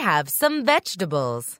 have some vegetables.